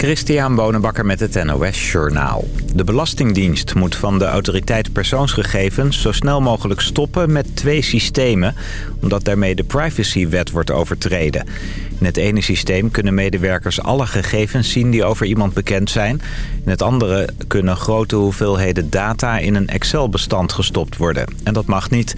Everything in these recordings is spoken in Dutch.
Christian Bonenbakker met het NOS Journaal. De Belastingdienst moet van de autoriteit persoonsgegevens zo snel mogelijk stoppen met twee systemen... omdat daarmee de privacywet wordt overtreden. In het ene systeem kunnen medewerkers alle gegevens zien die over iemand bekend zijn. In het andere kunnen grote hoeveelheden data in een Excel-bestand gestopt worden. En dat mag niet.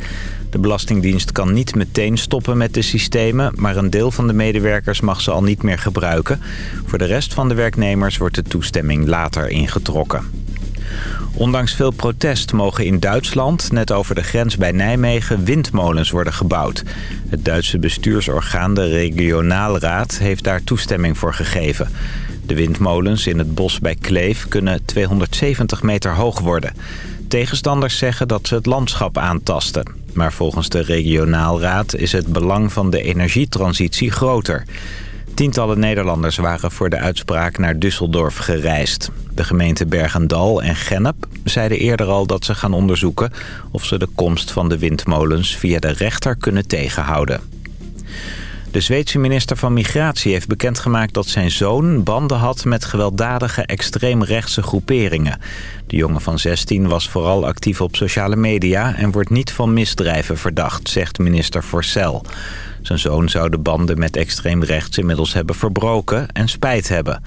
De Belastingdienst kan niet meteen stoppen met de systemen... maar een deel van de medewerkers mag ze al niet meer gebruiken. Voor de rest van de werknemers wordt de toestemming later ingetrokken. Ondanks veel protest mogen in Duitsland, net over de grens bij Nijmegen, windmolens worden gebouwd. Het Duitse bestuursorgaan, de Regionaalraad, heeft daar toestemming voor gegeven. De windmolens in het bos bij Kleef kunnen 270 meter hoog worden. Tegenstanders zeggen dat ze het landschap aantasten. Maar volgens de regionaalraad is het belang van de energietransitie groter. Tientallen Nederlanders waren voor de uitspraak naar Düsseldorf gereisd. De gemeenten Bergendal en Gennep zeiden eerder al dat ze gaan onderzoeken... of ze de komst van de windmolens via de rechter kunnen tegenhouden. De Zweedse minister van Migratie heeft bekendgemaakt dat zijn zoon banden had met gewelddadige extreemrechtse groeperingen. De jongen van 16 was vooral actief op sociale media en wordt niet van misdrijven verdacht, zegt minister Forcel. Zijn zoon zou de banden met extreemrechts inmiddels hebben verbroken en spijt hebben.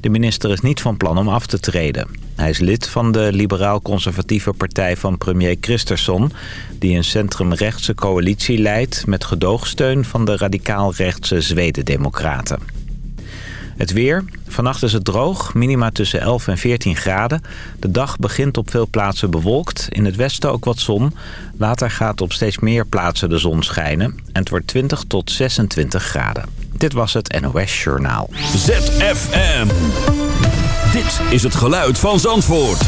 De minister is niet van plan om af te treden. Hij is lid van de liberaal-conservatieve partij van premier Christensen... die een centrumrechtse coalitie leidt met gedoogsteun van de radicaal-rechtse Zweden-democraten. Het weer. Vannacht is het droog, minima tussen 11 en 14 graden. De dag begint op veel plaatsen bewolkt. In het westen ook wat zon. Later gaat op steeds meer plaatsen de zon schijnen. En het wordt 20 tot 26 graden. Dit was het NOS Journaal. ZFM. Dit is het geluid van Zandvoort.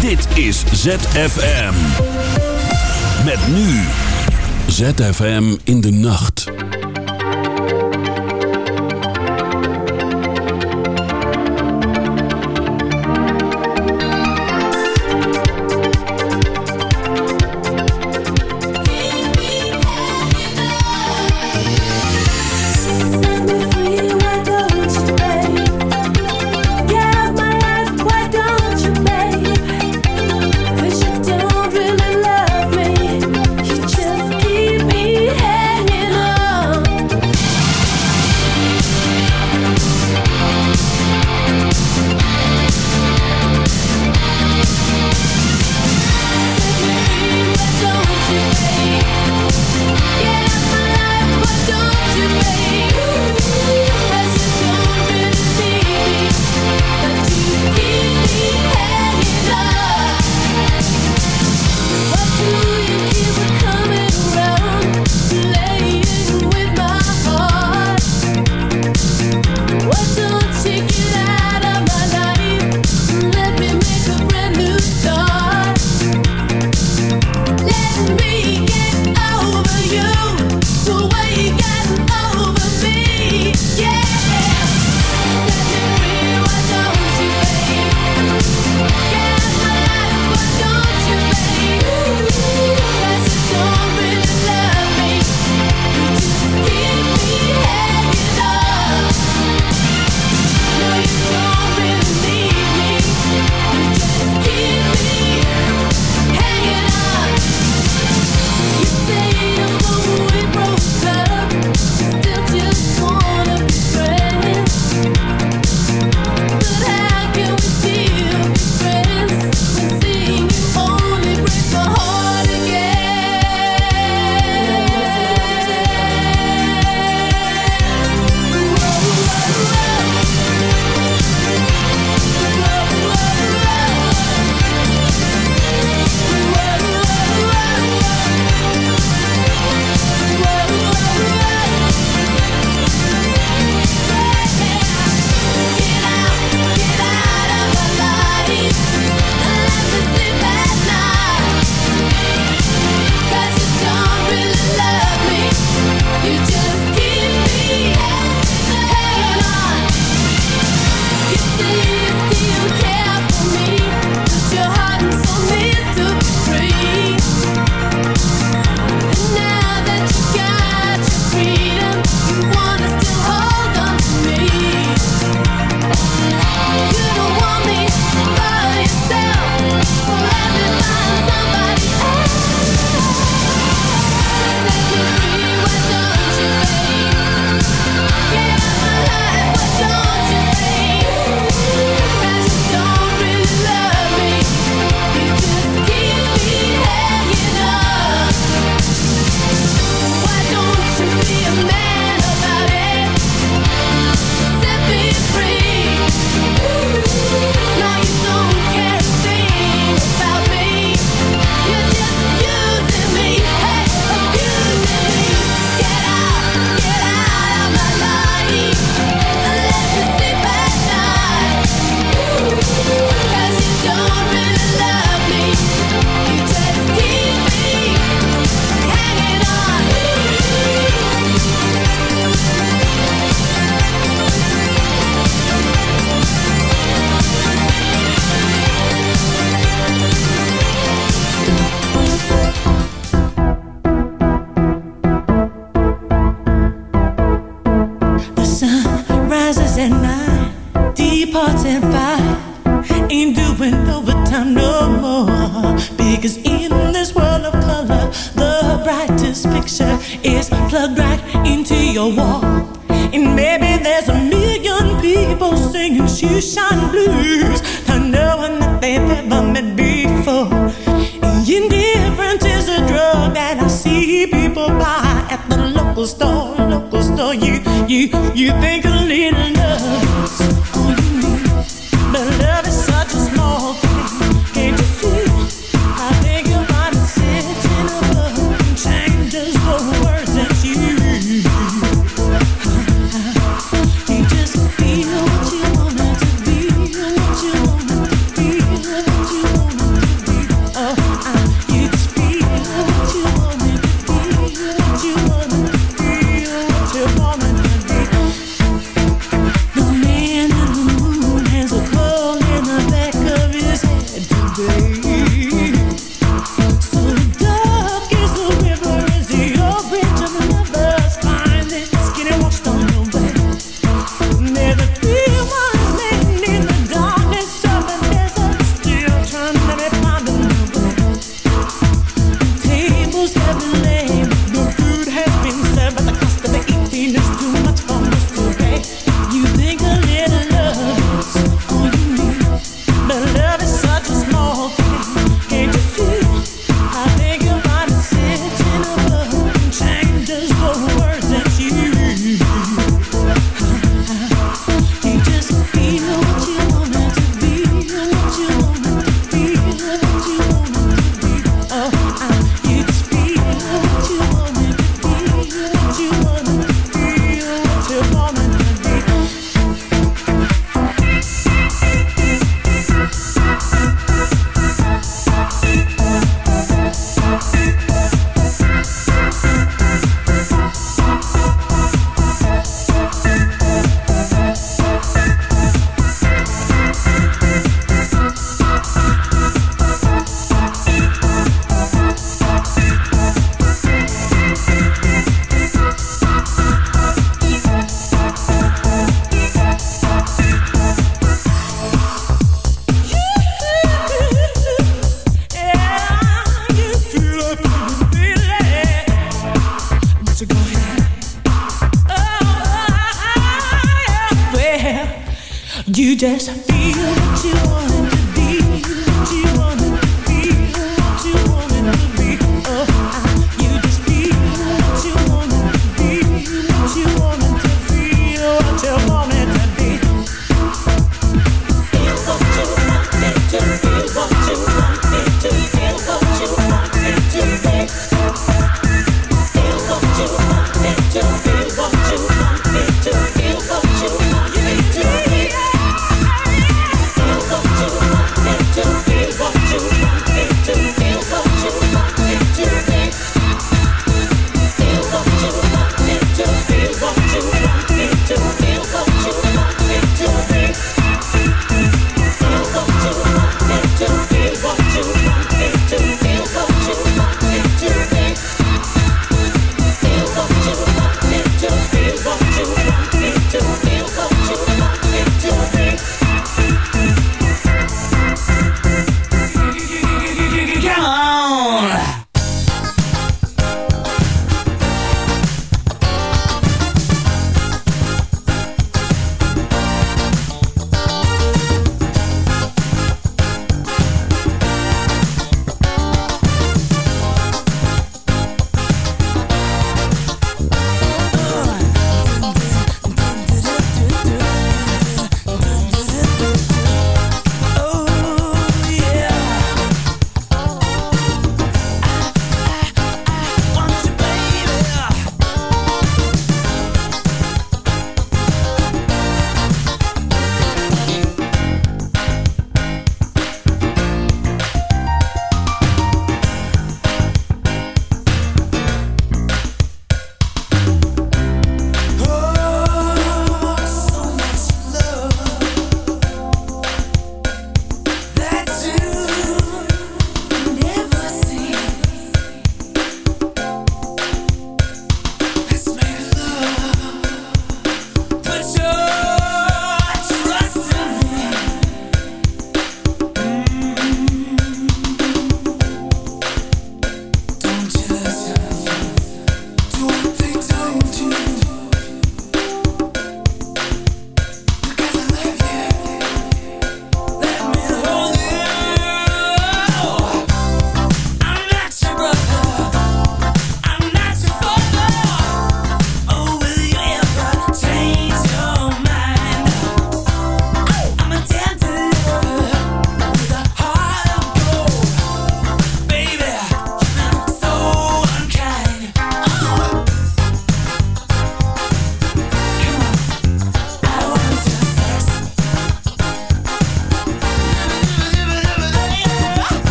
Dit is ZFM. Met nu. ZFM in de nacht.